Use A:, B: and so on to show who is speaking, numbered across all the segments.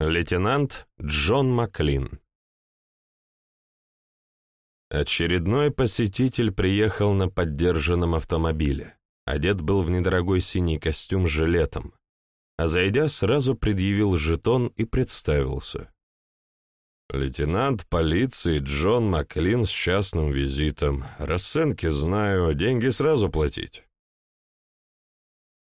A: Лейтенант Джон Маклин Очередной посетитель приехал на поддержанном автомобиле. Одет был в недорогой синий костюм с жилетом, а зайдя, сразу предъявил жетон и представился. «Лейтенант полиции Джон Маклин с частным визитом. Расценки знаю, деньги сразу платить».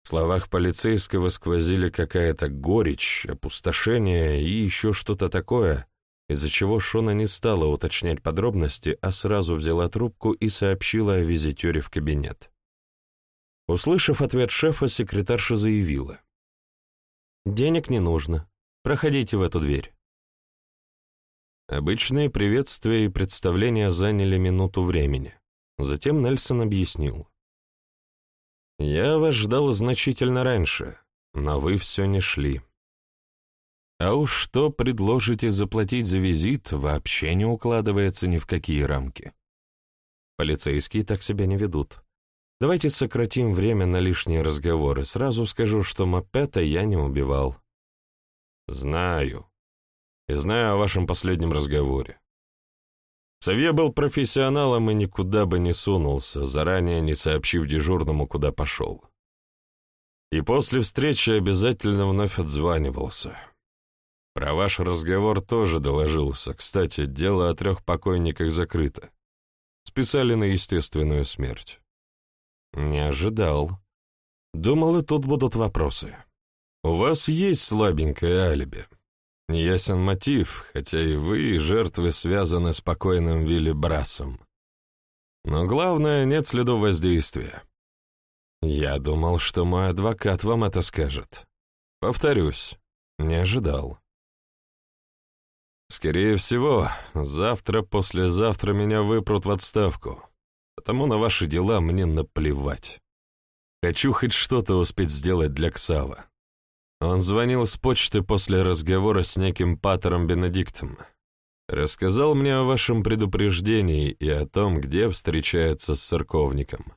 A: В словах полицейского сквозили какая-то горечь, опустошение и еще что-то такое, из-за чего Шона не стала уточнять подробности, а сразу взяла трубку и сообщила о визитере в кабинет. Услышав ответ шефа, секретарша заявила. «Денег не нужно. Проходите в эту дверь». Обычные приветствия и представления заняли минуту времени. Затем Нельсон объяснил. «Я вас ждал значительно раньше, но вы все не шли. А уж что предложите заплатить за визит, вообще не укладывается ни в какие рамки. Полицейские так себя не ведут. Давайте сократим время на лишние разговоры. Сразу скажу, что Мапета я не убивал. Знаю. И знаю о вашем последнем разговоре. Савье был профессионалом и никуда бы не сунулся, заранее не сообщив дежурному, куда пошел. И после встречи обязательно вновь отзванивался. Про ваш разговор тоже доложился. Кстати, дело о трех покойниках закрыто. Списали на естественную смерть. Не ожидал. Думал, и тут будут вопросы. У вас есть слабенькое алиби. Неясен мотив, хотя и вы, и жертвы связаны с покойным Вилли Брасом. Но главное, нет следов воздействия. Я думал, что мой адвокат вам это скажет. Повторюсь, не ожидал. Скорее всего, завтра-послезавтра меня выпрут в отставку, потому на ваши дела мне наплевать. Хочу хоть что-то успеть сделать для Ксава. Он звонил с почты после разговора с неким Патером Бенедиктом. Рассказал мне о вашем предупреждении и о том, где встречается с церковником.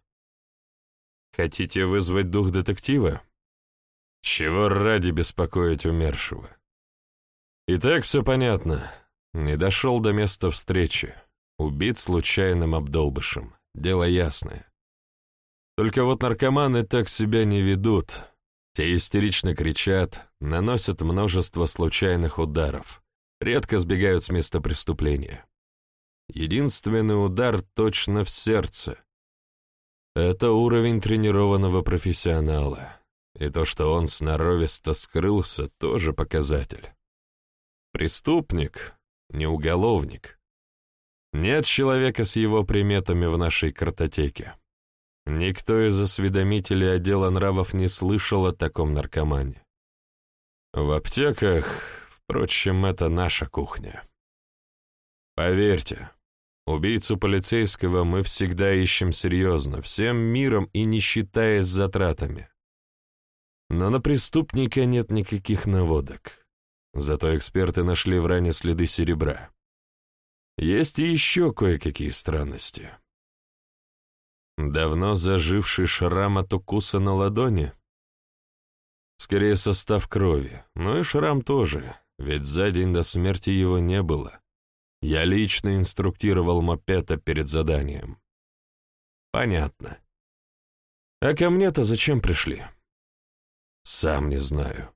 A: Хотите вызвать дух детектива? Чего ради беспокоить умершего? Итак, все понятно. Не дошел до места встречи. Убит случайным обдолбышем. Дело ясное. Только вот наркоманы так себя не ведут. Те истерично кричат, наносят множество случайных ударов, редко сбегают с места преступления. Единственный удар точно в сердце. Это уровень тренированного профессионала. И то, что он сноровисто скрылся, тоже показатель. Преступник, не уголовник. Нет человека с его приметами в нашей картотеке. Никто из осведомителей отдела нравов не слышал о таком наркомане. В аптеках, впрочем, это наша кухня. Поверьте, убийцу полицейского мы всегда ищем серьезно, всем миром и не считаясь затратами. Но на преступника нет никаких наводок. Зато эксперты нашли в ране следы серебра. Есть и еще кое-какие странности. Давно заживший шрам от укуса на ладони? Скорее состав крови, но и шрам тоже, ведь за день до смерти его не было. Я лично инструктировал мопета перед заданием. Понятно. А ко мне-то зачем пришли? Сам не знаю.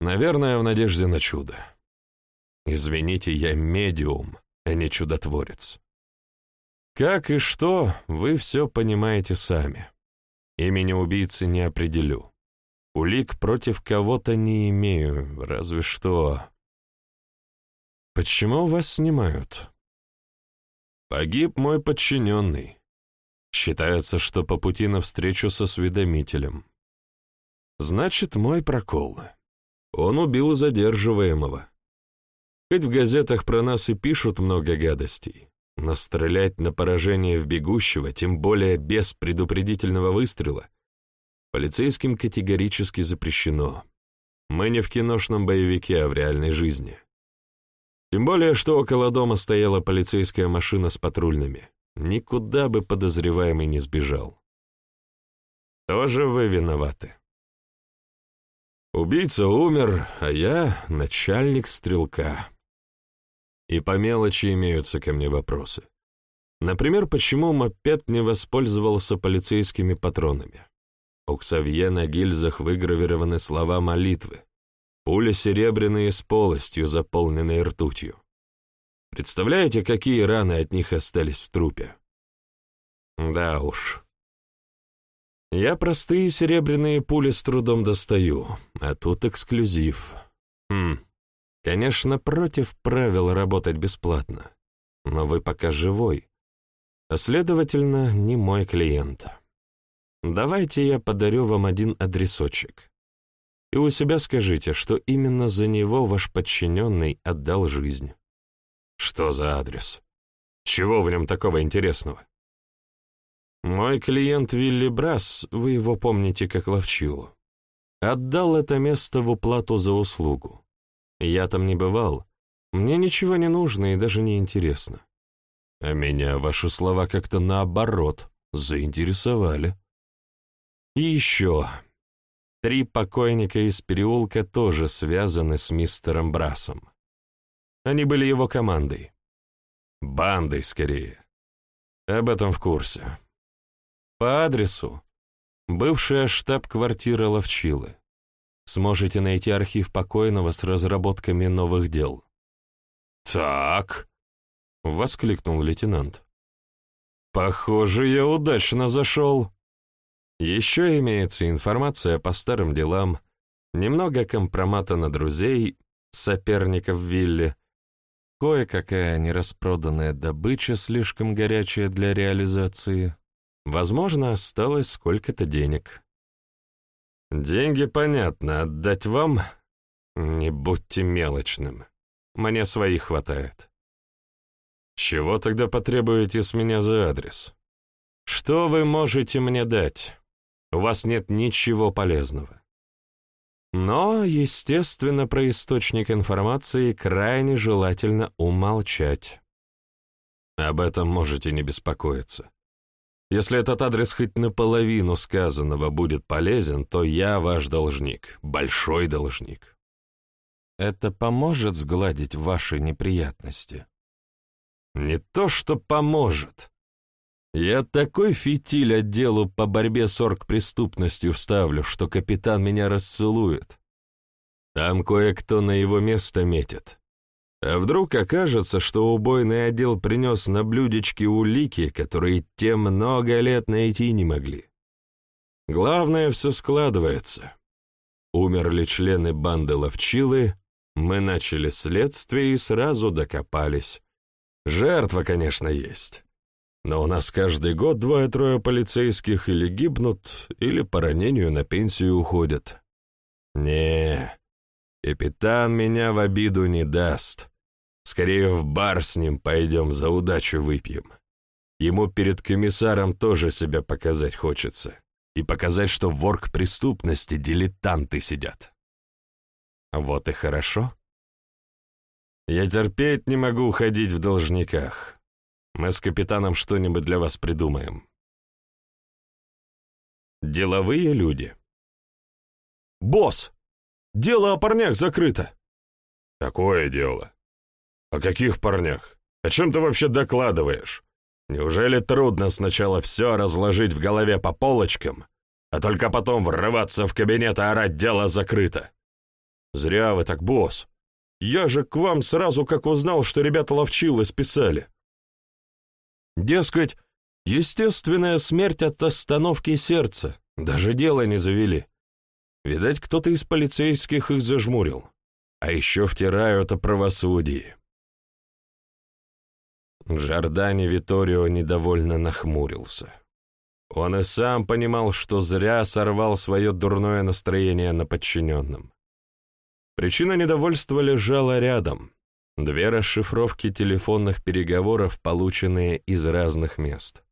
A: Наверное, в надежде на чудо. Извините, я медиум, а не чудотворец. Как и что, вы все понимаете сами. Имени убийцы не определю. Улик против кого-то не имею, разве что... Почему вас снимают? Погиб мой подчиненный. Считается, что по пути навстречу со осведомителем. Значит, мой прокол. Он убил задерживаемого. Хоть в газетах про нас и пишут много гадостей, но стрелять на поражение в бегущего, тем более без предупредительного выстрела, полицейским категорически запрещено. Мы не в киношном боевике, а в реальной жизни. Тем более, что около дома стояла полицейская машина с патрульными. Никуда бы подозреваемый не сбежал. Тоже вы виноваты. Убийца умер, а я — начальник стрелка. И по мелочи имеются ко мне вопросы. Например, почему мопед не воспользовался полицейскими патронами? У Ксавье на гильзах выгравированы слова молитвы. Пули серебряные с полостью, заполненной ртутью. Представляете, какие раны от них остались в трупе? Да уж. Я простые серебряные пули с трудом достаю, а тут эксклюзив. Хм, конечно, против правил работать бесплатно, но вы пока живой, а следовательно, не мой клиент. Давайте я подарю вам один адресочек. И у себя скажите, что именно за него ваш подчиненный отдал жизнь. Что за адрес? Чего в нем такого интересного? Мой клиент Вилли Брас, вы его помните как ловчилу, отдал это место в уплату за услугу. Я там не бывал, мне ничего не нужно и даже не интересно. А меня ваши слова как-то наоборот заинтересовали. И еще. Три покойника из переулка тоже связаны с мистером Брасом. Они были его командой. Бандой, скорее. Об этом в курсе. По адресу. Бывшая штаб-квартира Ловчилы. Сможете найти архив покойного с разработками новых дел. «Так», — воскликнул лейтенант. «Похоже, я удачно зашел». Еще имеется информация по старым делам, немного компромата на друзей, соперников Вилли, кое-какая нераспроданная добыча, слишком горячая для реализации, Возможно, осталось сколько-то денег. Деньги, понятно, отдать вам? Не будьте мелочным. Мне своих хватает. Чего тогда потребуете с меня за адрес? Что вы можете мне дать? У вас нет ничего полезного. Но, естественно, про источник информации крайне желательно умолчать. Об этом можете не беспокоиться. Если этот адрес хоть наполовину сказанного будет полезен, то я ваш должник, большой должник. Это поможет сгладить ваши неприятности? Не то, что поможет. Я такой фитиль отделу по борьбе с оргпреступностью вставлю, что капитан меня расцелует. Там кое-кто на его место метит. А вдруг окажется, что убойный отдел принес на блюдечке улики, которые те много лет найти не могли? Главное, все складывается. Умерли члены банды Ловчилы, мы начали следствие и сразу докопались. Жертва, конечно, есть. Но у нас каждый год двое-трое полицейских или гибнут, или по ранению на пенсию уходят. Не, капитан меня в обиду не даст. Скорее в бар с ним пойдем за удачу выпьем. Ему перед комиссаром тоже себя показать хочется. И показать, что в орг-преступности дилетанты сидят. Вот и хорошо. Я терпеть не могу ходить в должниках. Мы с капитаном что-нибудь для вас придумаем. Деловые люди. «Босс! Дело о парнях закрыто!» «Какое дело?» «О каких парнях? О чем ты вообще докладываешь? Неужели трудно сначала все разложить в голове по полочкам, а только потом врываться в кабинет и орать «дело закрыто»?» «Зря вы так, босс. Я же к вам сразу как узнал, что ребята ловчилы списали. Дескать, естественная смерть от остановки сердца, даже дело не завели. Видать, кто-то из полицейских их зажмурил. А еще втирают о правосудии. Джордани Виторио недовольно нахмурился. Он и сам понимал, что зря сорвал свое дурное настроение на подчиненном. Причина недовольства лежала рядом. Две расшифровки телефонных переговоров, полученные из разных мест.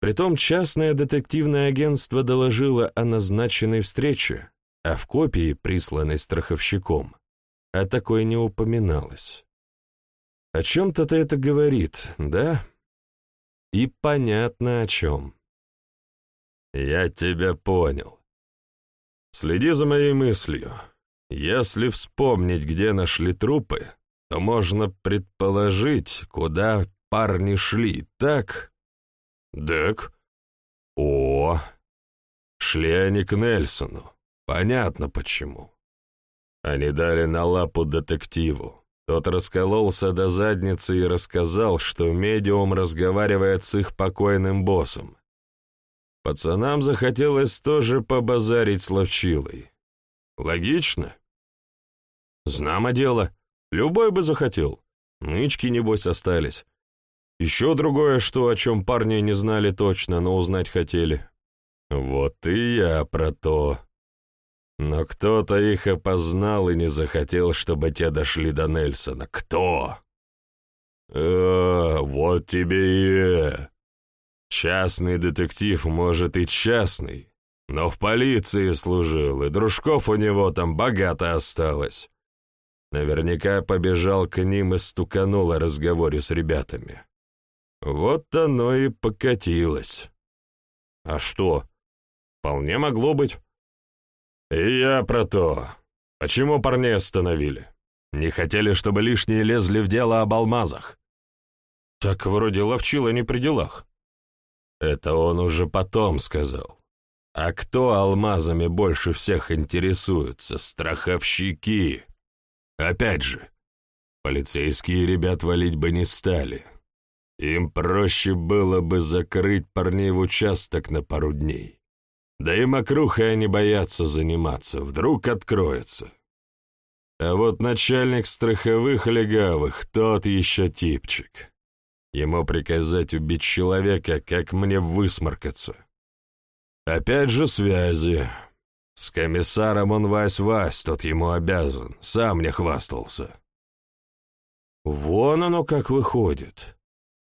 A: Притом частное детективное агентство доложило о назначенной встрече, а в копии, присланной страховщиком, о такой не упоминалось. О чем-то-то это говорит, да? И понятно о чем. Я тебя понял. Следи за моей мыслью. Если вспомнить, где нашли трупы, то можно предположить, куда парни шли, так? Так. О, шли они к Нельсону. Понятно почему. Они дали на лапу детективу. Тот раскололся до задницы и рассказал, что медиум разговаривает с их покойным боссом. Пацанам захотелось тоже побазарить с ловчилой. Логично? Знамо дело. Любой бы захотел. Нычки, небось, остались. Еще другое, что, о чем парни не знали точно, но узнать хотели. Вот и я про то. Но кто-то их опознал и не захотел, чтобы те дошли до Нельсона. Кто? «Э, вот тебе и...» Частный детектив, может, и частный, но в полиции служил, и дружков у него там богато осталось. Наверняка побежал к ним и стуканул о разговоре с ребятами. Вот оно и покатилось. А что? Вполне могло быть. Я про то. Почему парней остановили? Не хотели, чтобы лишние лезли в дело об алмазах. Так вроде ловчила не при делах. Это он уже потом сказал. А кто алмазами больше всех интересуется? Страховщики. Опять же, полицейские ребят валить бы не стали. Им проще было бы закрыть парней в участок на пару дней. Да и мокрухой они боятся заниматься, вдруг откроется. А вот начальник страховых легавых, тот еще типчик. Ему приказать убить человека, как мне высморкаться. Опять же связи. С комиссаром он Вась-Вась, тот ему обязан, сам не хвастался. Вон оно как выходит.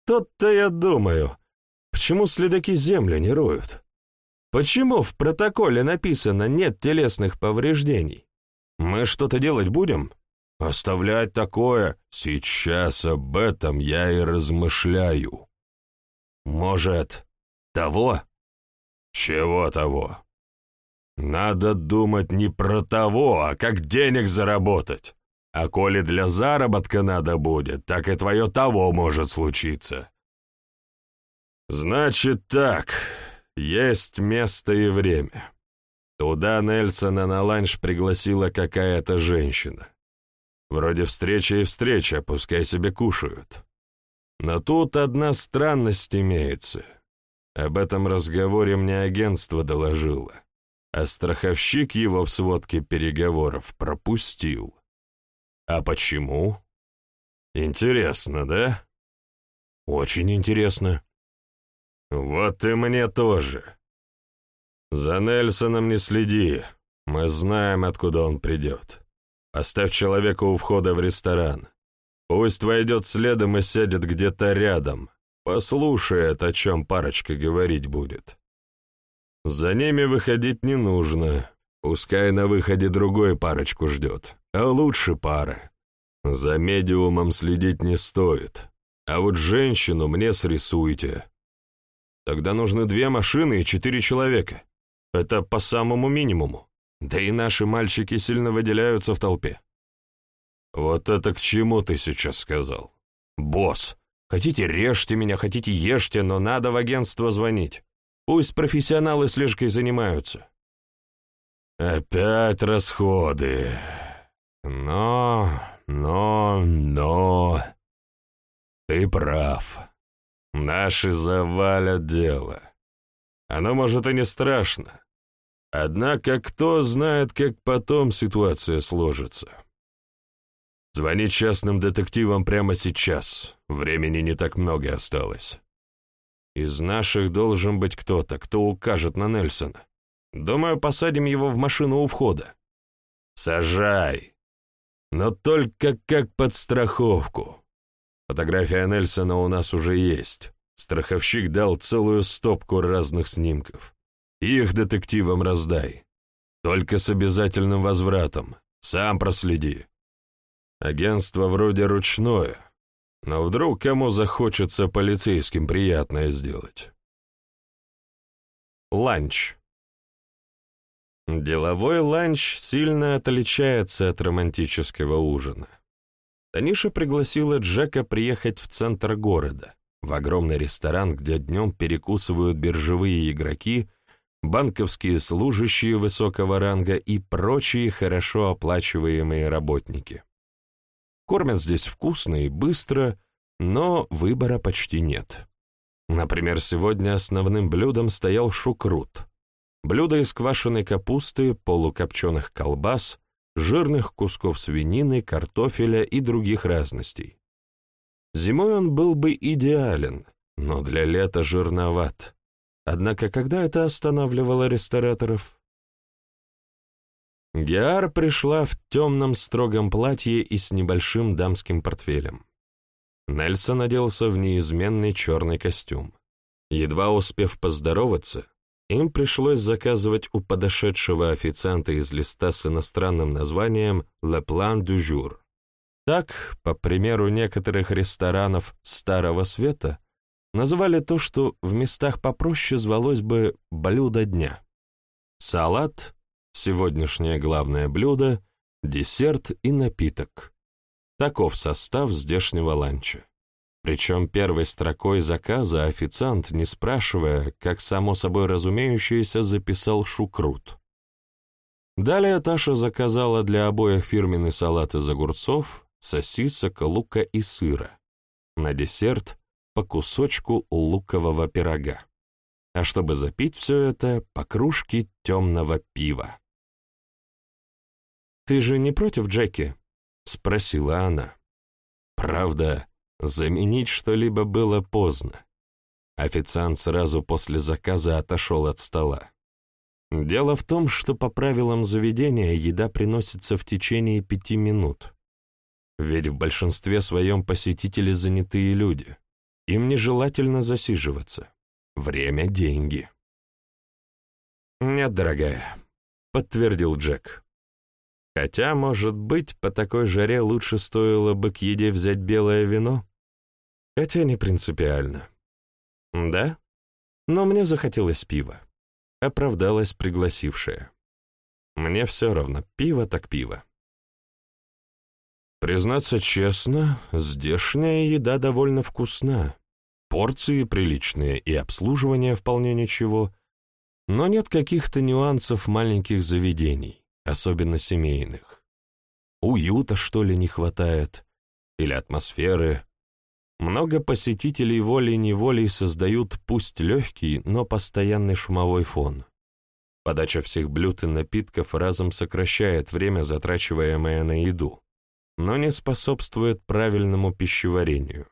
A: Тот-то я думаю, почему следаки землю не роют? Почему в протоколе написано «нет телесных повреждений»? Мы что-то делать будем? Оставлять такое? Сейчас об этом я и размышляю. Может, того? Чего того? Надо думать не про того, а как денег заработать. А коли для заработка надо будет, так и твое того может случиться. Значит так, есть место и время. Туда Нельсона на ланч пригласила какая-то женщина. Вроде встреча и встреча, пускай себе кушают. Но тут одна странность имеется. Об этом разговоре мне агентство доложило, а страховщик его в сводке переговоров пропустил. А почему? Интересно, да? Очень интересно. Вот и мне тоже. За Нельсоном не следи, мы знаем, откуда он придет. Оставь человека у входа в ресторан. Пусть войдет следом и сядет где-то рядом. Послушает, о чем парочка говорить будет. За ними выходить не нужно. Пускай на выходе другой парочку ждет, а лучше пары. За медиумом следить не стоит. А вот женщину мне срисуйте. Тогда нужны две машины и четыре человека. Это по самому минимуму. Да и наши мальчики сильно выделяются в толпе. Вот это к чему ты сейчас сказал? Босс, хотите режьте меня, хотите ешьте, но надо в агентство звонить. Пусть профессионалы слежкой занимаются. Опять расходы. Но, но, но... Ты прав. Наши завалят дело. Оно, может, и не страшно. Однако кто знает, как потом ситуация сложится. Звони частным детективам прямо сейчас. Времени не так много осталось. Из наших должен быть кто-то, кто укажет на Нельсона. Думаю, посадим его в машину у входа. Сажай. Но только как подстраховку. Фотография Нельсона у нас уже есть. Страховщик дал целую стопку разных снимков. Их детективам раздай. Только с обязательным возвратом. Сам проследи. Агентство вроде ручное, но вдруг кому захочется полицейским приятное сделать. Ланч. Деловой ланч сильно отличается от романтического ужина. Таниша пригласила Джека приехать в центр города, в огромный ресторан, где днем перекусывают биржевые игроки, банковские служащие высокого ранга и прочие хорошо оплачиваемые работники. Кормят здесь вкусно и быстро, но выбора почти нет. Например, сегодня основным блюдом стоял шукрут. Блюдо из квашеной капусты, полукопченых колбас, жирных кусков свинины, картофеля и других разностей. Зимой он был бы идеален, но для лета жирноват. Однако когда это останавливало рестораторов? Геар пришла в темном строгом платье и с небольшим дамским портфелем. Нельсон оделся в неизменный черный костюм. Едва успев поздороваться, им пришлось заказывать у подошедшего официанта из листа с иностранным названием «Le Plan du Jour». Так, по примеру некоторых ресторанов Старого Света, называли то, что в местах попроще звалось бы «блюдо дня». Салат, сегодняшнее главное блюдо, десерт и напиток. Таков состав здешнего ланча. Причем первой строкой заказа официант, не спрашивая, как само собой разумеющееся, записал шукрут. Далее Таша заказала для обоих фирменный салат из огурцов, сосисок, лука и сыра. На десерт по кусочку лукового пирога. А чтобы запить все это, по кружке темного пива. «Ты же не против Джеки?» — спросила она. Правда, заменить что-либо было поздно. Официант сразу после заказа отошел от стола. Дело в том, что по правилам заведения еда приносится в течение пяти минут. Ведь в большинстве своем посетители занятые люди. Им нежелательно засиживаться. Время — деньги. «Нет, дорогая», — подтвердил Джек. Хотя, может быть, по такой жаре лучше стоило бы к еде взять белое вино? Хотя не принципиально. Да? Но мне захотелось пива. Оправдалась пригласившая. Мне все равно, пиво так пиво. Признаться честно, здешняя еда довольно вкусна. Порции приличные и обслуживание вполне ничего, но нет каких-то нюансов маленьких заведений особенно семейных. Уюта, что ли, не хватает? Или атмосферы? Много посетителей волей-неволей создают пусть легкий, но постоянный шумовой фон. Подача всех блюд и напитков разом сокращает время, затрачиваемое на еду, но не способствует правильному пищеварению.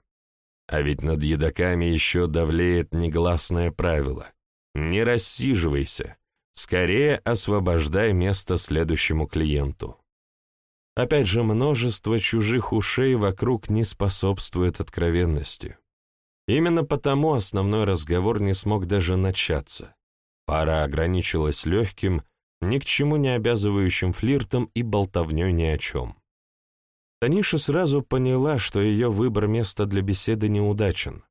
A: А ведь над едоками еще давлеет негласное правило — не рассиживайся, Скорее освобождай место следующему клиенту. Опять же, множество чужих ушей вокруг не способствует откровенности. Именно потому основной разговор не смог даже начаться. Пара ограничилась легким, ни к чему не обязывающим флиртом и болтовней ни о чем. Таниша сразу поняла, что ее выбор места для беседы неудачен,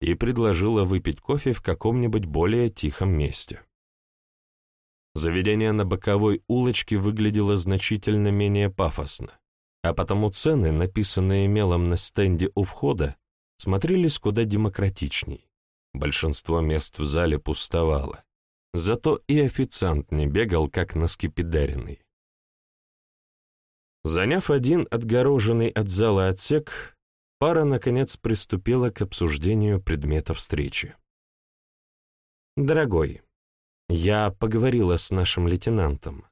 A: и предложила выпить кофе в каком-нибудь более тихом месте. Заведение на боковой улочке выглядело значительно менее пафосно, а потому цены, написанные мелом на стенде у входа, смотрелись куда демократичней. Большинство мест в зале пустовало, зато и официант не бегал, как наскепидаренный. Заняв один отгороженный от зала отсек, пара, наконец, приступила к обсуждению предмета встречи. «Дорогой, я поговорила с нашим лейтенантом.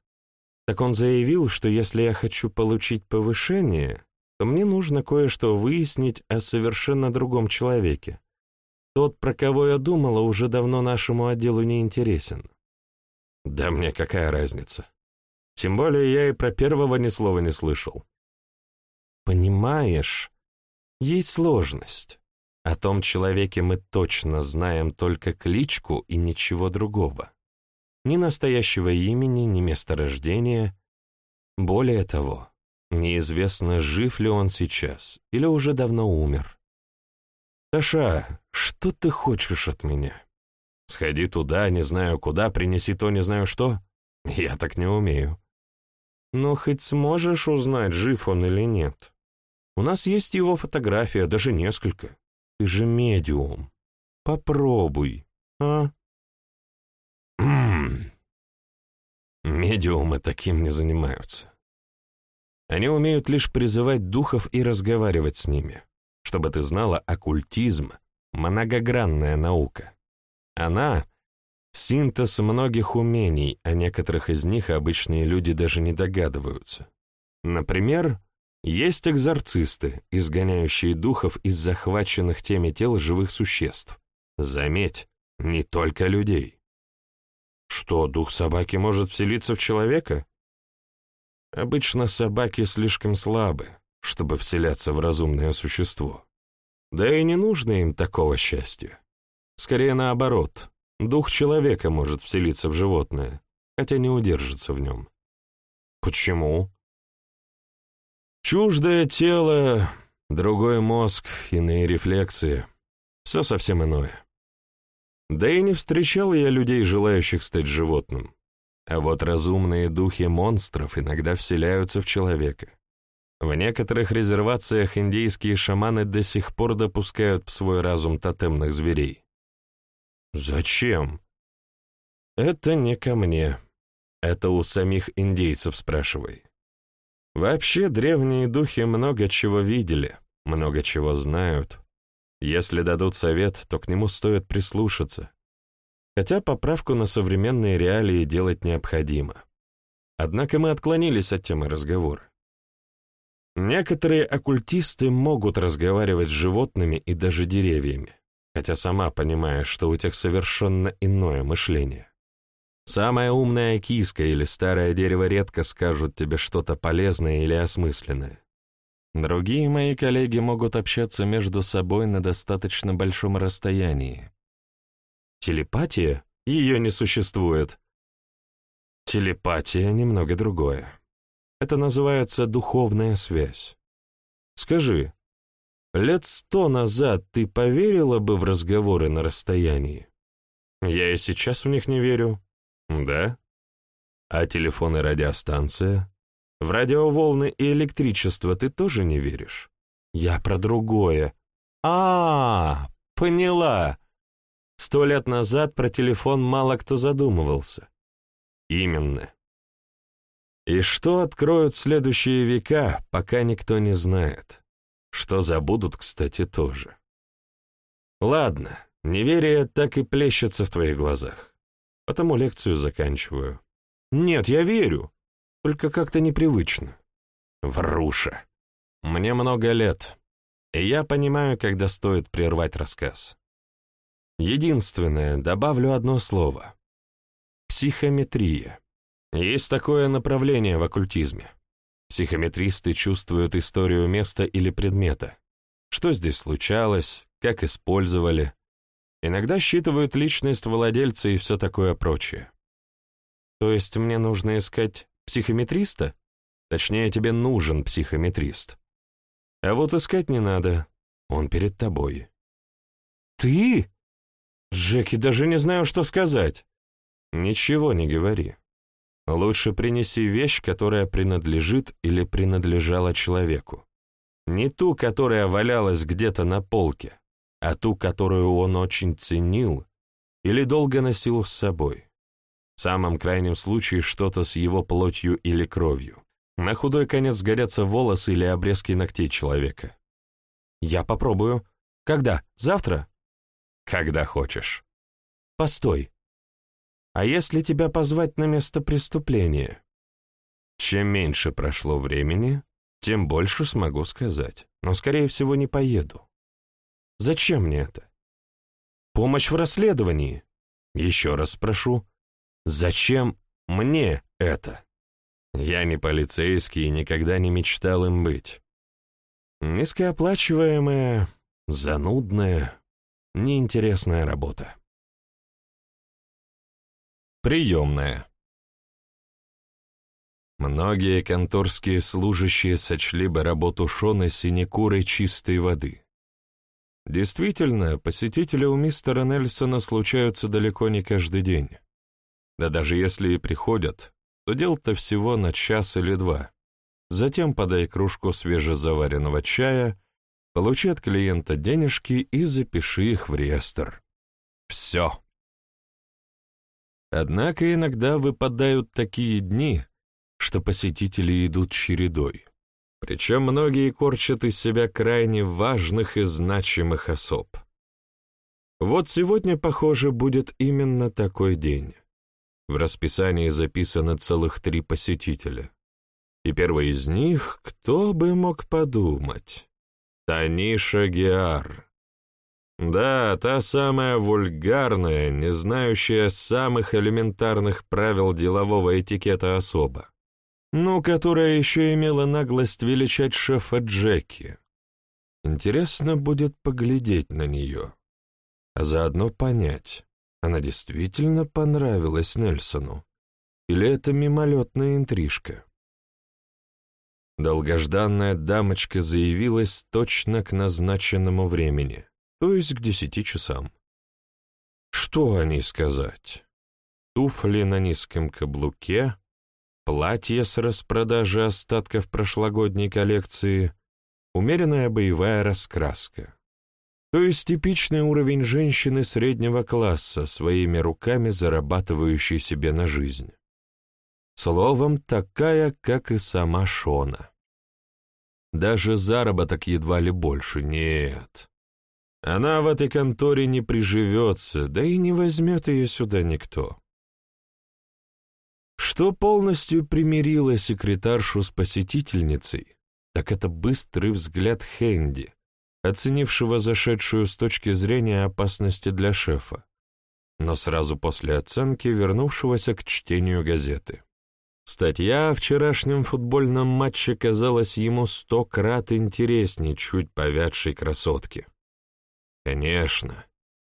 A: Так он заявил, что если я хочу получить повышение, то мне нужно кое-что выяснить о совершенно другом человеке. Тот, про кого я думала, уже давно нашему отделу не интересен. Да мне какая разница? Тем более я и про первого ни слова не слышал. Понимаешь, есть сложность. О том человеке мы точно знаем только кличку и ничего другого ни настоящего имени, ни места рождения. Более того, неизвестно, жив ли он сейчас или уже давно умер. «Таша, что ты хочешь от меня? Сходи туда, не знаю куда, принеси то, не знаю что? Я так не умею. Но хоть сможешь узнать, жив он или нет. У нас есть его фотография, даже несколько. Ты же медиум. Попробуй, а? Медиумы таким не занимаются. Они умеют лишь призывать духов и разговаривать с ними. Чтобы ты знала, оккультизм — многогранная наука. Она — синтез многих умений, а некоторых из них обычные люди даже не догадываются. Например, есть экзорцисты, изгоняющие духов из захваченных теми тел живых существ. Заметь, не только людей. Что, дух собаки может вселиться в человека? Обычно собаки слишком слабы, чтобы вселяться в разумное существо. Да и не нужно им такого счастья. Скорее наоборот, дух человека может вселиться в животное, хотя не удержится в нем. Почему? Чуждое тело, другой мозг, иные рефлексы — все совсем иное. Да и не встречал я людей, желающих стать животным. А вот разумные духи монстров иногда вселяются в человека. В некоторых резервациях индейские шаманы до сих пор допускают в свой разум тотемных зверей. Зачем? Это не ко мне. Это у самих индейцев спрашивай. Вообще древние духи много чего видели, много чего знают. Если дадут совет, то к нему стоит прислушаться хотя поправку на современные реалии делать необходимо. Однако мы отклонились от темы разговора. Некоторые оккультисты могут разговаривать с животными и даже деревьями, хотя сама понимаешь, что у тех совершенно иное мышление. Самая умная киска или старое дерево редко скажут тебе что-то полезное или осмысленное. Другие мои коллеги могут общаться между собой на достаточно большом расстоянии, Телепатия? Ее не существует. Телепатия — немного другое. Это называется духовная связь. Скажи, лет сто назад ты поверила бы в разговоры на расстоянии? Я и сейчас в них не верю. Да? А телефон и радиостанция? В радиоволны и электричество ты тоже не веришь? Я про другое. А, -а, -а поняла. Сто лет назад про телефон мало кто задумывался. Именно. И что откроют следующие века, пока никто не знает. Что забудут, кстати, тоже. Ладно, неверие так и плещется в твоих глазах. Потому лекцию заканчиваю. Нет, я верю. Только как-то непривычно. Вруша. Мне много лет, и я понимаю, когда стоит прервать рассказ. Единственное, добавлю одно слово. Психометрия. Есть такое направление в оккультизме. Психометристы чувствуют историю места или предмета. Что здесь случалось, как использовали. Иногда считывают личность владельца и все такое прочее. То есть мне нужно искать психометриста? Точнее, тебе нужен психометрист. А вот искать не надо. Он перед тобой. «Ты?» «Джеки, даже не знаю, что сказать». «Ничего не говори. Лучше принеси вещь, которая принадлежит или принадлежала человеку. Не ту, которая валялась где-то на полке, а ту, которую он очень ценил или долго носил с собой. В самом крайнем случае что-то с его плотью или кровью. На худой конец сгорятся волосы или обрезки ногтей человека. «Я попробую. Когда? Завтра?» Когда хочешь. Постой. А если тебя позвать на место преступления? Чем меньше прошло времени, тем больше смогу сказать, но, скорее всего, не поеду. Зачем мне это? Помощь в расследовании. Еще раз спрошу, зачем мне это? Я не полицейский и никогда не мечтал им быть. Низкооплачиваемая, занудная, Неинтересная работа. Приемная. Многие конторские служащие сочли бы работу Шона синекурой чистой воды. Действительно, посетители у мистера Нельсона случаются далеко не каждый день. Да даже если и приходят, то дел-то всего на час или два. Затем подай кружку свежезаваренного чая, получи от клиента денежки и запиши их в реестр. Все. Однако иногда выпадают такие дни, что посетители идут чередой. Причем многие корчат из себя крайне важных и значимых особ. Вот сегодня, похоже, будет именно такой день. В расписании записано целых три посетителя. И первый из них, кто бы мог подумать? Таниша Геар. Да, та самая вульгарная, не знающая самых элементарных правил делового этикета особа ну, которая еще имела наглость величать шефа Джеки. Интересно будет поглядеть на нее, а заодно понять, она действительно понравилась Нельсону, или это мимолетная интрижка. Долгожданная дамочка заявилась точно к назначенному времени, то есть к десяти часам. Что о ней сказать? Туфли на низком каблуке, платье с распродажи остатков прошлогодней коллекции, умеренная боевая раскраска. То есть типичный уровень женщины среднего класса, своими руками зарабатывающей себе на жизнь. Словом, такая, как и сама Шона. Даже заработок едва ли больше, нет. Она в этой конторе не приживется, да и не возьмет ее сюда никто. Что полностью примирило секретаршу с посетительницей, так это быстрый взгляд Хэнди, оценившего зашедшую с точки зрения опасности для шефа, но сразу после оценки вернувшегося к чтению газеты. Статья о вчерашнем футбольном матче казалась ему сто крат интереснее чуть повядшей красотки. Конечно,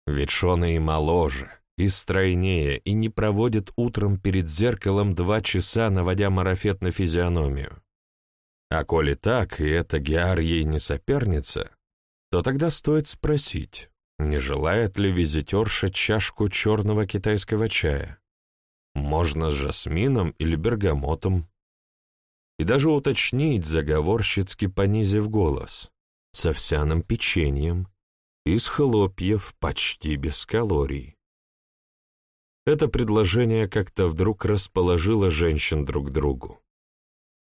A: ведь Шона и моложе — и стройнее, и не проводит утром перед зеркалом два часа, наводя марафет на физиономию. А коли так, и эта Геар ей не соперница, то тогда стоит спросить, не желает ли визитерша чашку черного китайского чая? Можно с жасмином или бергамотом. И даже уточнить, заговорщицки понизив голос, с овсяным печеньем, из хлопьев почти без калорий. Это предложение как-то вдруг расположило женщин друг к другу.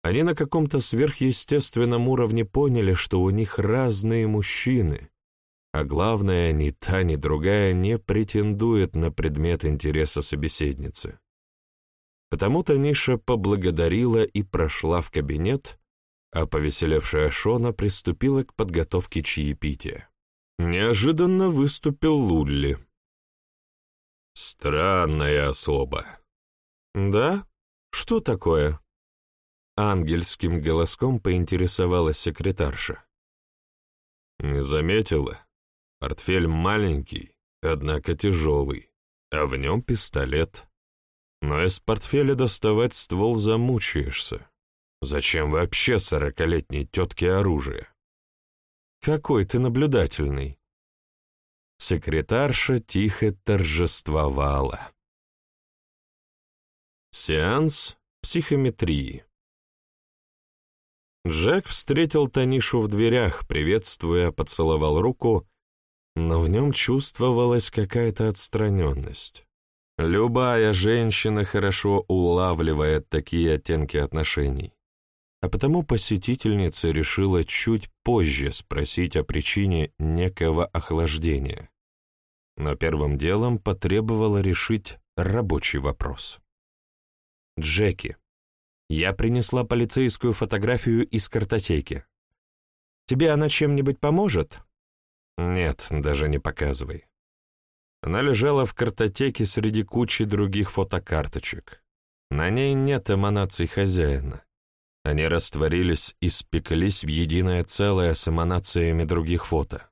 A: Они на каком-то сверхъестественном уровне поняли, что у них разные мужчины, а главное, ни та, ни другая не претендует на предмет интереса собеседницы. Потому-то Ниша поблагодарила и прошла в кабинет, а повеселевшая Шона приступила к подготовке чаепития. Неожиданно выступил Лулли. Странная особа. Да? Что такое? Ангельским голоском поинтересовалась секретарша. Не заметила? Портфель маленький, однако тяжелый, а в нем пистолет. Но из портфеля доставать ствол замучаешься. Зачем вообще сорокалетней тетке оружие? Какой ты наблюдательный. Секретарша тихо торжествовала. Сеанс психометрии. Джек встретил Танишу в дверях, приветствуя, поцеловал руку, но в нем чувствовалась какая-то отстраненность. Любая женщина хорошо улавливает такие оттенки отношений, а потому посетительница решила чуть позже спросить о причине некого охлаждения но первым делом потребовала решить рабочий вопрос. «Джеки, я принесла полицейскую фотографию из картотеки. Тебе она чем-нибудь поможет?» «Нет, даже не показывай». Она лежала в картотеке среди кучи других фотокарточек. На ней нет эманаций хозяина. Они растворились и спеклись в единое целое с эманациями других фото.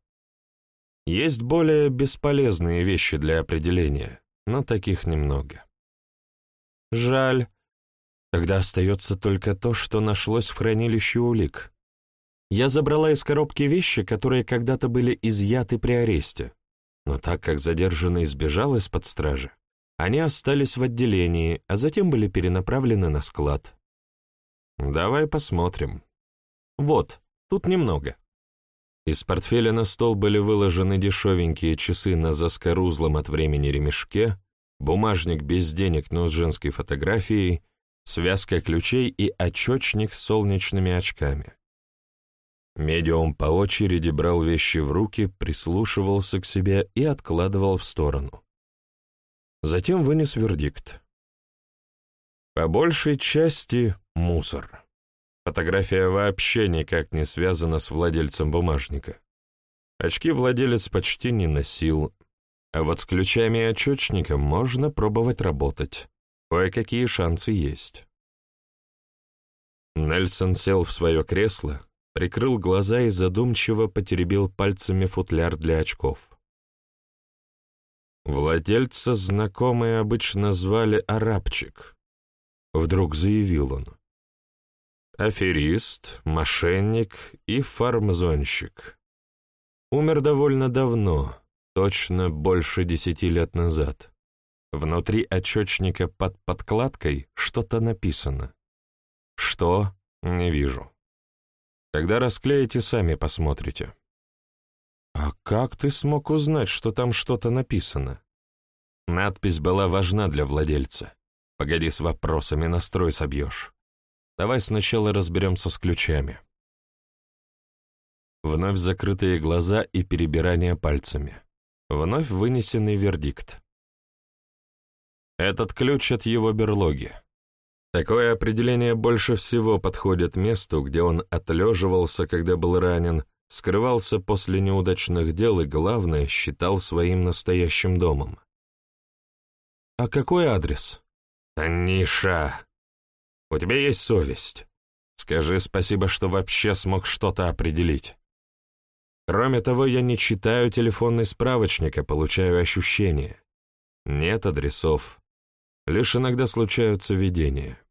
A: Есть более бесполезные вещи для определения, но таких немного. Жаль. Тогда остается только то, что нашлось в хранилище улик. Я забрала из коробки вещи, которые когда-то были изъяты при аресте, но так как задержанный сбежал из-под стражи, Они остались в отделении, а затем были перенаправлены на склад. Давай посмотрим. Вот, тут немного. Из портфеля на стол были выложены дешевенькие часы на заскорузлом от времени ремешке, бумажник без денег, но с женской фотографией, связка ключей и очечник с солнечными очками. Медиум по очереди брал вещи в руки, прислушивался к себе и откладывал в сторону. Затем вынес вердикт. По большей части мусор. Фотография вообще никак не связана с владельцем бумажника. Очки владелец почти не носил, а вот с ключами и очечником можно пробовать работать. Кое-какие шансы есть. Нельсон сел в свое кресло, прикрыл глаза и задумчиво потеребил пальцами футляр для очков. Владельца знакомые обычно звали Арабчик. Вдруг заявил он. Аферист, мошенник и фармзонщик. Умер довольно давно, точно больше десяти лет назад. Внутри очечника под подкладкой что-то написано. Что? Не вижу. Когда расклеите, сами посмотрите. «А как ты смог узнать, что там что-то написано?» Надпись была важна для владельца. Погоди с вопросами, настрой собьешь. Давай сначала разберемся с ключами. Вновь закрытые глаза и перебирание пальцами. Вновь вынесенный вердикт. Этот ключ от его берлоги. Такое определение больше всего подходит месту, где он отлеживался, когда был ранен, скрывался после неудачных дел и, главное, считал своим настоящим домом. «А какой адрес?» «Таниша, у тебя есть совесть. Скажи спасибо, что вообще смог что-то определить. Кроме того, я не читаю телефонный справочник, а получаю ощущения. Нет адресов. Лишь иногда случаются видения.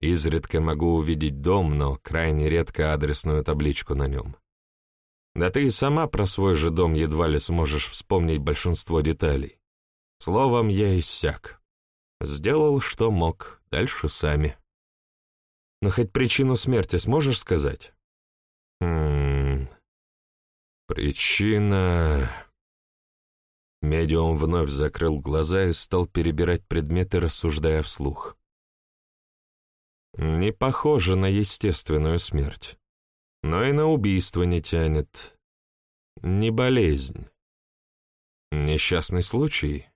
A: Изредка могу увидеть дом, но крайне редко адресную табличку на нем. Да ты и сама про свой же дом едва ли сможешь вспомнить большинство деталей. Словом, я иссяк. Сделал, что мог, дальше сами. Но хоть причину смерти сможешь сказать? Хм... Причина... Медиум вновь закрыл глаза и стал перебирать предметы, рассуждая вслух. Не похоже на естественную смерть, но и на убийство не тянет. Не болезнь. Несчастный случай?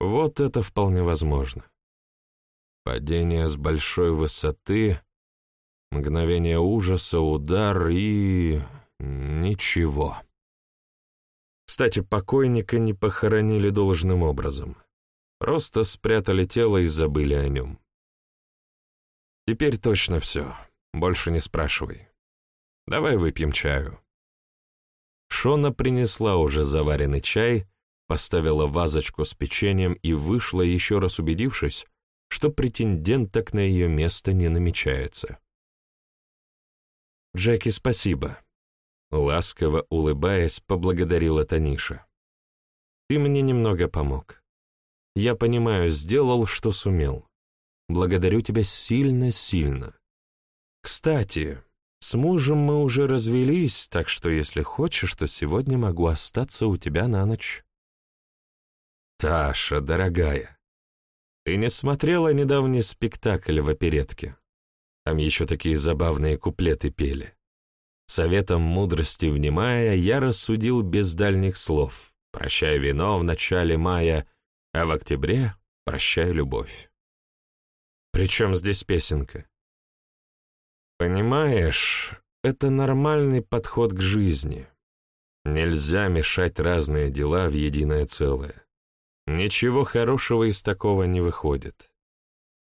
A: Вот это вполне возможно. Падение с большой высоты, мгновение ужаса, удар и... ничего. Кстати, покойника не похоронили должным образом. Просто спрятали тело и забыли о нем. Теперь точно все. Больше не спрашивай. Давай выпьем чаю. Шона принесла уже заваренный чай, поставила вазочку с печеньем и вышла, еще раз убедившись, что претенденток на ее место не намечается. «Джеки, спасибо», — ласково улыбаясь, поблагодарила Таниша. «Ты мне немного помог. Я понимаю, сделал, что сумел. Благодарю тебя сильно-сильно. Кстати, с мужем мы уже развелись, так что если хочешь, то сегодня могу остаться у тебя на ночь. Таша, дорогая, ты не смотрела недавний спектакль в оперетке? Там еще такие забавные куплеты пели. Советом мудрости внимая, я рассудил без дальних слов. Прощай вино в начале мая, а в октябре прощай любовь. Причем здесь песенка? Понимаешь, это нормальный подход к жизни. Нельзя мешать разные дела в единое целое. Ничего хорошего из такого не выходит.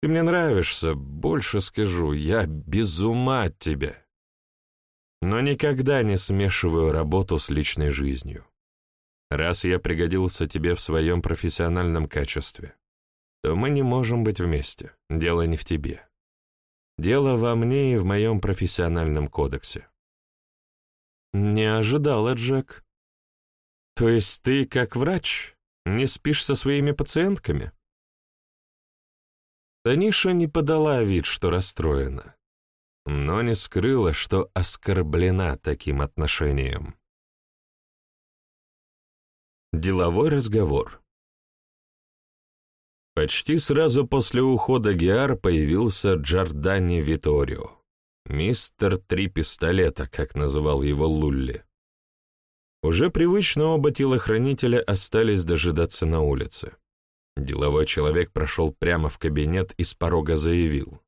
A: Ты мне нравишься, больше скажу, я без ума от тебя. Но никогда не смешиваю работу с личной жизнью. Раз я пригодился тебе в своем профессиональном качестве, то мы не можем быть вместе. Дело не в тебе. Дело во мне и в моем профессиональном кодексе. Не ожидала, Джек. То есть ты, как врач, не спишь со своими пациентками? Таниша не подала вид, что расстроена, но не скрыла, что оскорблена таким отношением. Деловой разговор Почти сразу после ухода Геар появился Джордани Виторио, мистер Три Пистолета, как называл его Лулли. Уже привычно оба телохранителя остались дожидаться на улице. Деловой человек прошел прямо в кабинет и с порога заявил.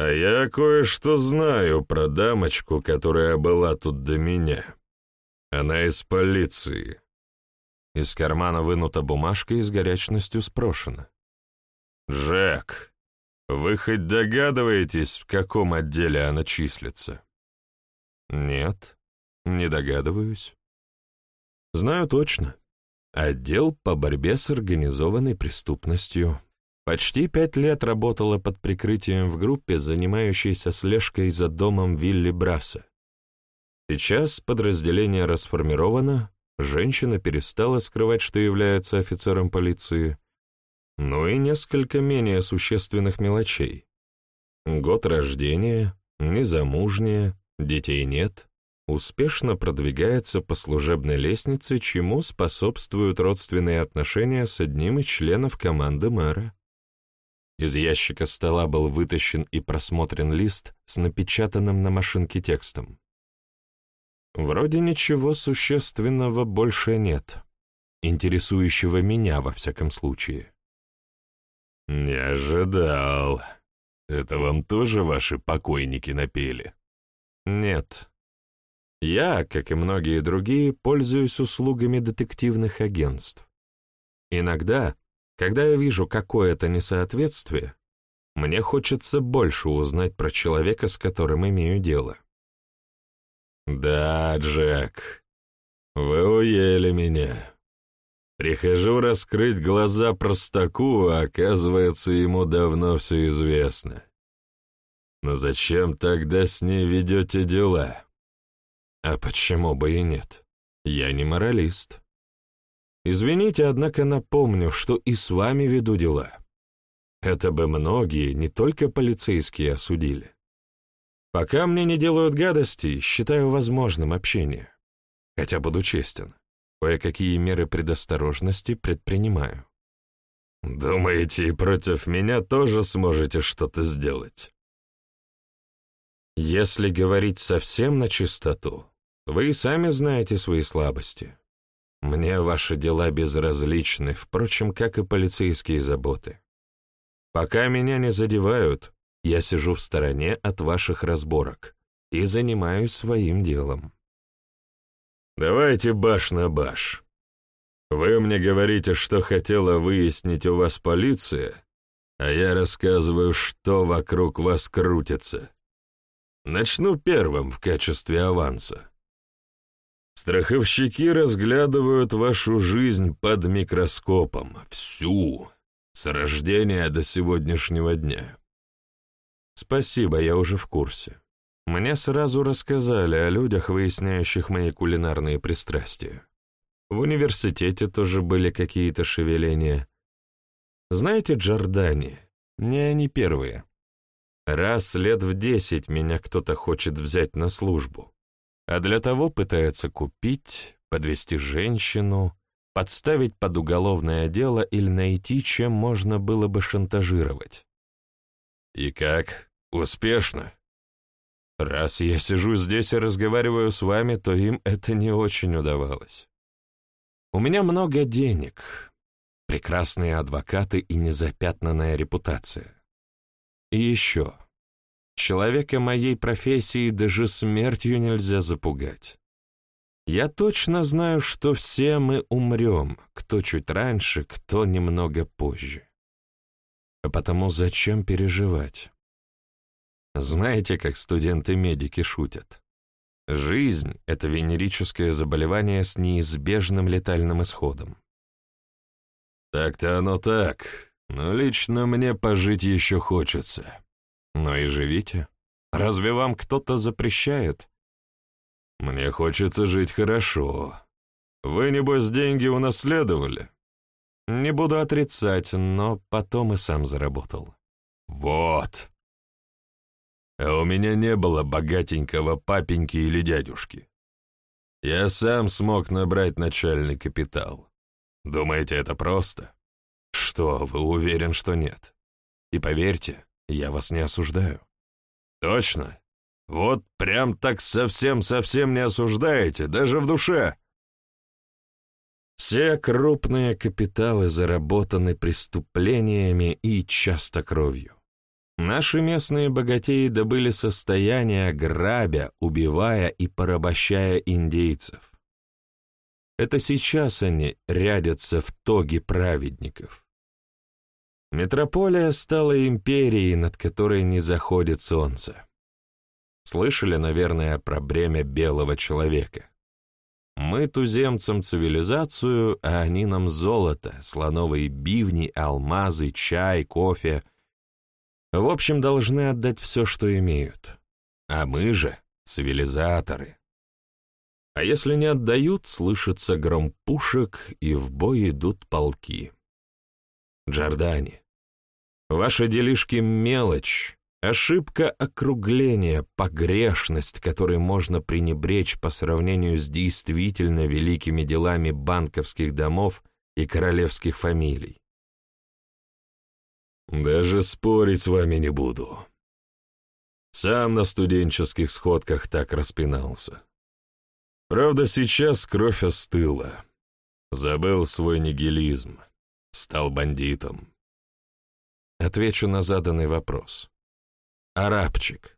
A: «А я кое-что знаю про дамочку, которая была тут до меня. Она из полиции». Из кармана вынута бумажка и с горячностью спрошена. «Джек, вы хоть догадываетесь, в каком отделе она числится?» «Нет», не догадываюсь. Знаю точно. Отдел по борьбе с организованной преступностью. Почти пять лет работала под прикрытием в группе, занимающейся слежкой за домом Вилли Браса. Сейчас подразделение расформировано, женщина перестала скрывать, что является офицером полиции, ну и несколько менее существенных мелочей. Год рождения, незамужняя, детей нет, успешно продвигается по служебной лестнице, чему способствуют родственные отношения с одним из членов команды мэра. Из ящика стола был вытащен и просмотрен лист с напечатанным на машинке текстом. Вроде ничего существенного больше нет, интересующего меня во всяком случае. «Не ожидал. Это вам тоже ваши покойники напели?» «Нет», я, как и многие другие, пользуюсь услугами детективных агентств. Иногда, когда я вижу какое-то несоответствие, мне хочется больше узнать про человека, с которым имею дело. «Да, Джек, вы уели меня. Прихожу раскрыть глаза простаку, а оказывается, ему давно все известно. Но зачем тогда с ней ведете дела?» А почему бы и нет? Я не моралист. Извините, однако напомню, что и с вами веду дела. Это бы многие, не только полицейские, осудили. Пока мне не делают гадостей, считаю возможным общение. Хотя буду честен, кое-какие меры предосторожности предпринимаю. Думаете, и против меня тоже сможете что-то сделать? Если говорить совсем на чистоту, вы сами знаете свои слабости. Мне ваши дела безразличны, впрочем, как и полицейские заботы. Пока меня не задевают, я сижу в стороне от ваших разборок и занимаюсь своим делом. Давайте баш на баш. Вы мне говорите, что хотела выяснить у вас полиция, а я рассказываю, что вокруг вас крутится. Начну первым в качестве аванса. Страховщики разглядывают вашу жизнь под микроскопом, всю, с рождения до сегодняшнего дня. Спасибо, я уже в курсе. Мне сразу рассказали о людях, выясняющих мои кулинарные пристрастия. В университете тоже были какие-то шевеления. Знаете Джордани? Не они первые. Раз лет в десять меня кто-то хочет взять на службу а для того пытается купить, подвести женщину, подставить под уголовное дело или найти, чем можно было бы шантажировать. И как? Успешно? Раз я сижу здесь и разговариваю с вами, то им это не очень удавалось. У меня много денег, прекрасные адвокаты и незапятнанная репутация. И еще. Человека моей профессии даже смертью нельзя запугать. Я точно знаю, что все мы умрем, кто чуть раньше, кто немного позже. А потому зачем переживать? Знаете, как студенты-медики шутят? Жизнь — это венерическое заболевание с неизбежным летальным исходом. Так-то оно так, но лично мне пожить еще хочется. Но и живите. Разве вам кто-то запрещает? Мне хочется жить хорошо. Вы, небось, деньги унаследовали? Не буду отрицать, но потом и сам заработал.
B: Вот. А у меня не было богатенького папеньки или дядюшки. Я сам смог набрать начальный капитал. Думаете, это просто?
A: Что, вы уверен, что нет? И поверьте, я вас не осуждаю.
B: Точно? Вот прям так совсем-совсем не осуждаете, даже в душе.
A: Все крупные капиталы заработаны преступлениями и часто кровью. Наши местные богатеи добыли состояние, грабя, убивая и порабощая индейцев. Это сейчас они рядятся в тоге праведников. Метрополия стала империей, над которой не заходит солнце. Слышали, наверное, про бремя белого человека. Мы туземцам цивилизацию, а они нам золото, слоновые бивни, алмазы, чай, кофе. В общем, должны отдать все, что имеют. А мы же цивилизаторы. А если не отдают, слышится гром пушек, и в бой идут полки. Джордани, ваши делишки — мелочь, ошибка округления, погрешность, которой можно пренебречь по сравнению с действительно великими делами банковских домов и королевских фамилий.
B: Даже спорить с вами не буду. Сам на студенческих сходках так распинался. Правда, сейчас кровь остыла. Забыл свой нигилизм. Стал бандитом.
A: Отвечу на заданный вопрос. Арабчик.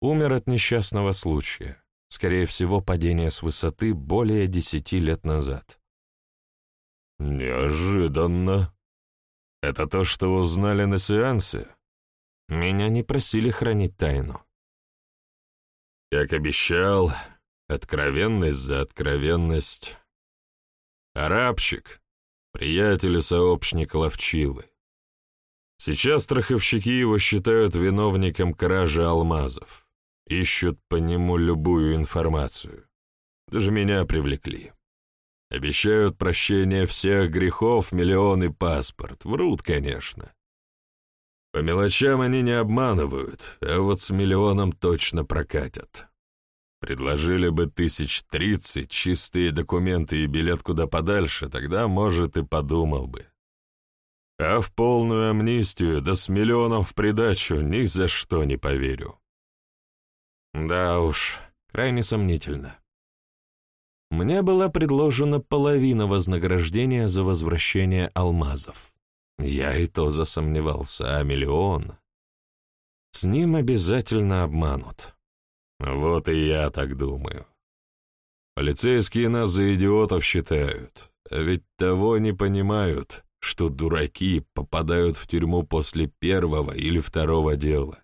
A: Умер от несчастного случая. Скорее всего, падение с высоты более десяти лет назад.
B: Неожиданно. Это то, что узнали на сеансе?
A: Меня не просили хранить тайну.
B: Как обещал, откровенность за откровенность. Арабчик, приятель и сообщник Ловчилы. Сейчас страховщики его считают виновником кражи алмазов. Ищут по нему любую информацию. Даже меня привлекли. Обещают прощение всех грехов, миллион и паспорт. Врут, конечно. По мелочам они не обманывают, а вот с миллионом точно прокатят. Предложили бы тысяч тридцать, чистые документы и билет куда подальше, тогда, может, и подумал бы. А в полную амнистию, да с миллионом в придачу, ни за что не поверю.
A: Да уж, крайне сомнительно. Мне была предложена половина вознаграждения за возвращение алмазов. Я и то засомневался, а миллион... С ним обязательно обманут.
B: Вот и я так думаю. Полицейские нас за идиотов считают, а ведь того не понимают, что дураки попадают в тюрьму после первого или второго дела.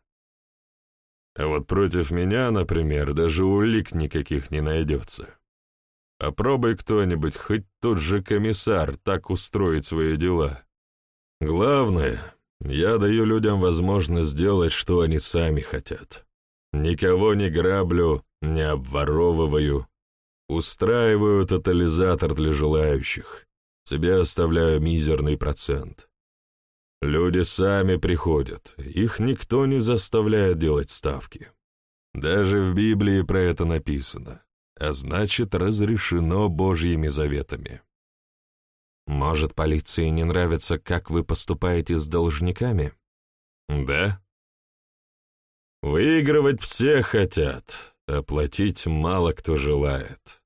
B: А вот против меня, например, даже улик никаких не найдется. Попробуй кто-нибудь, хоть тот же комиссар, так устроить свои дела. Главное, я даю людям возможность сделать, что они сами хотят. Никого не граблю, не обворовываю. Устраиваю тотализатор для желающих. Себе оставляю мизерный процент. Люди сами приходят, их никто не заставляет делать ставки. Даже в Библии про это написано а значит, разрешено Божьими заветами.
A: Может, полиции не нравится, как вы поступаете с должниками?
B: Да. Выигрывать все хотят, оплатить мало кто желает.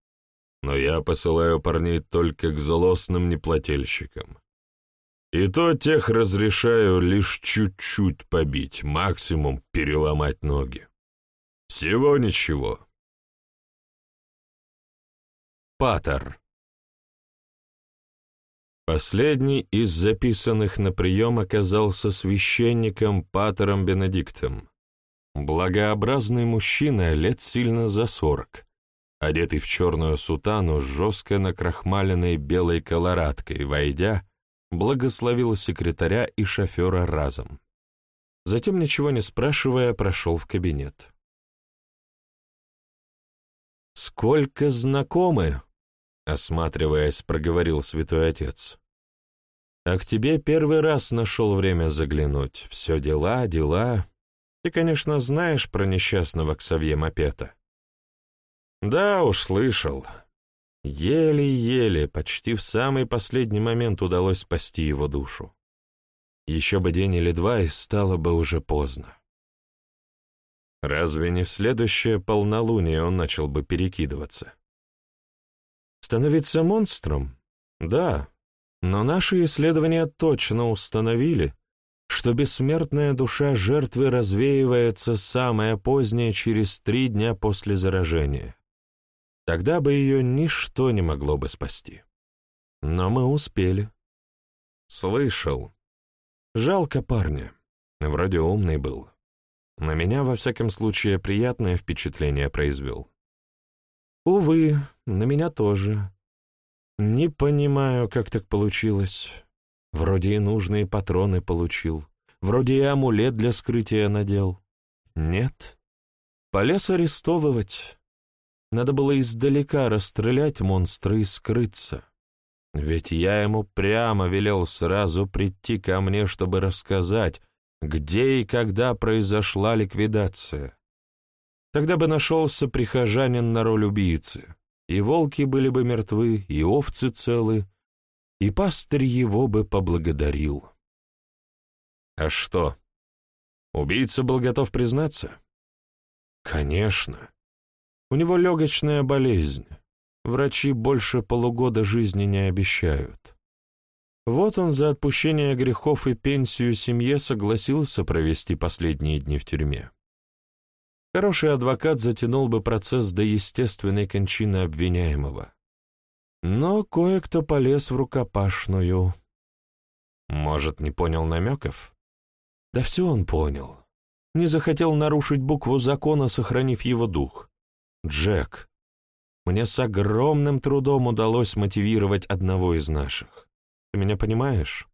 B: Но я посылаю парней только к злостным неплательщикам. И то тех разрешаю лишь чуть-чуть побить, максимум переломать ноги. Всего ничего.
A: Патер. Последний из записанных на прием оказался священником Патером Бенедиктом. Благообразный мужчина лет сильно за сорок, одетый в черную сутану с жестко накрахмаленной белой колорадкой, войдя, благословил секретаря и шофера разом. Затем, ничего не спрашивая, прошел в кабинет. «Сколько знакомы?» — осматриваясь, проговорил святой отец. А к тебе первый раз нашел время заглянуть. Все дела, дела. Ты, конечно, знаешь про несчастного Ксавье Мапета. Да уж, слышал. Еле-еле, почти в самый последний момент удалось спасти его душу. Еще бы день или два, и стало бы уже поздно. Разве не в следующее полнолуние он начал бы перекидываться? Становиться монстром? Да, но наши исследования точно установили, что бессмертная душа жертвы развеивается самое позднее через три дня после заражения. Тогда бы ее ничто не могло бы спасти. Но мы успели. Слышал. Жалко парня. Вроде умный был. На меня, во всяком случае, приятное впечатление произвел. Увы, на меня тоже. Не понимаю, как так получилось. Вроде и нужные патроны получил, вроде и амулет для скрытия надел. Нет. Полез арестовывать. Надо было издалека расстрелять монстра и скрыться. Ведь я ему прямо велел сразу прийти ко мне, чтобы рассказать, где и когда произошла ликвидация. Тогда бы нашелся прихожанин на роль убийцы и волки были бы мертвы, и овцы целы, и пастырь его бы поблагодарил. А что? Убийца был готов признаться? Конечно. У него легочная болезнь. Врачи больше полугода жизни не обещают. Вот он за отпущение грехов и пенсию семье согласился провести последние дни в тюрьме. Хороший адвокат затянул бы процесс до естественной кончины обвиняемого. Но кое-кто полез в рукопашную. Может, не понял намеков? Да все он понял. Не захотел нарушить букву закона, сохранив его дух. Джек, мне с огромным трудом удалось мотивировать одного из наших. Ты меня понимаешь?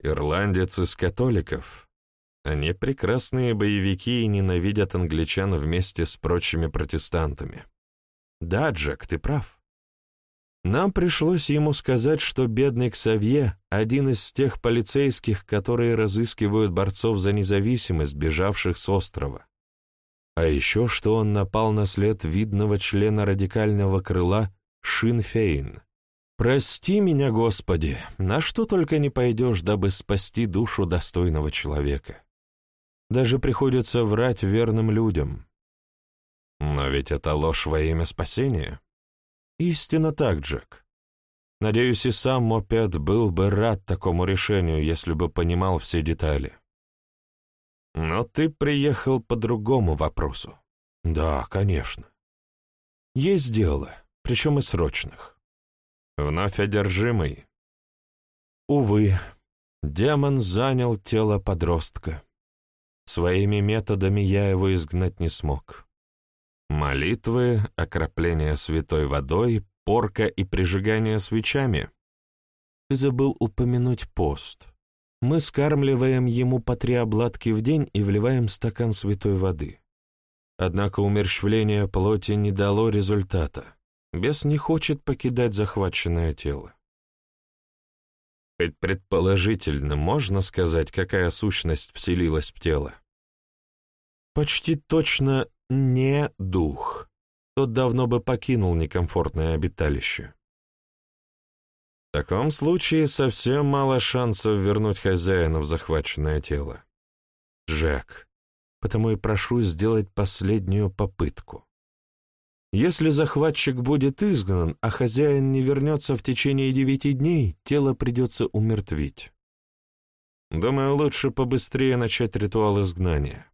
A: Ирландец из католиков, они прекрасные боевики и ненавидят англичан вместе с прочими протестантами. Да, Джек, ты прав. Нам пришлось ему сказать, что бедный Ксавье — один из тех полицейских, которые разыскивают борцов за независимость, бежавших с острова. А еще, что он напал на след видного члена радикального крыла Шинфейн. Прости меня, Господи, на что только не пойдешь, дабы спасти душу достойного человека. Даже приходится врать верным людям. Но ведь это ложь во имя спасения. Истинно так, Джек. Надеюсь, и сам Мопед был бы рад такому решению, если бы понимал все детали. Но ты приехал по другому вопросу. Да, конечно. Есть дело, причем и срочных. Вновь одержимый. Увы, демон занял тело подростка. Своими методами я его изгнать не смог. Молитвы, окропление святой водой, порка и прижигание свечами. Ты забыл упомянуть пост. Мы скармливаем ему по три обладки в день и вливаем стакан святой воды. Однако умерщвление плоти не дало результата. Бес не хочет покидать захваченное тело. Хоть предположительно можно сказать, какая сущность вселилась в тело? Почти точно не дух. Тот давно бы покинул некомфортное обиталище. В таком случае совсем мало шансов вернуть хозяина в захваченное тело. Джек, потому и прошу сделать последнюю попытку. Если захватчик будет изгнан, а хозяин не вернется в течение девяти дней, тело придется умертвить. Думаю, лучше побыстрее начать ритуал изгнания.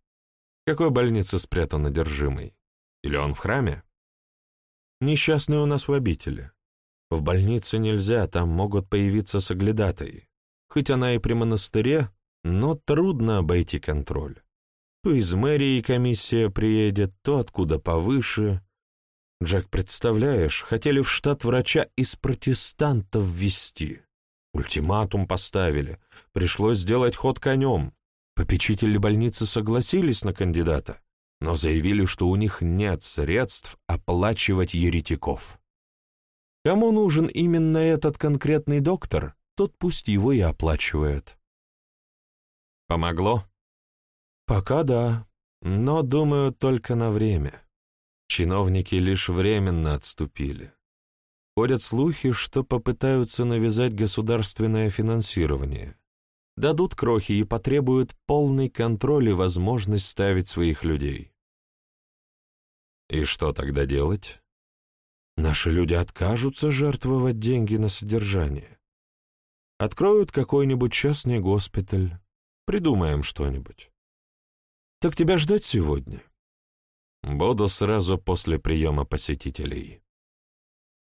A: В какой больнице спрятан одержимый? Или он в храме? Несчастный у нас в обители. В больнице нельзя, там могут появиться соглядатые. Хоть она и при монастыре, но трудно обойти контроль. То из мэрии комиссия приедет, то откуда повыше, Джек, представляешь, хотели в штат врача из протестантов ввести. Ультиматум поставили. Пришлось сделать ход конем. Попечители больницы согласились на кандидата, но заявили, что у них нет средств оплачивать еретиков. Кому нужен именно этот конкретный доктор, тот пусть его и оплачивает.
B: Помогло?
A: Пока да, но, думаю, только на время. Чиновники лишь временно отступили. Ходят слухи, что попытаются навязать государственное финансирование. Дадут крохи и потребуют полный контроль и возможность ставить своих людей.
B: И что тогда делать?
A: Наши люди откажутся жертвовать деньги на содержание. Откроют какой-нибудь частный госпиталь. Придумаем что-нибудь. Так тебя ждать сегодня?
B: Буду сразу после приема посетителей.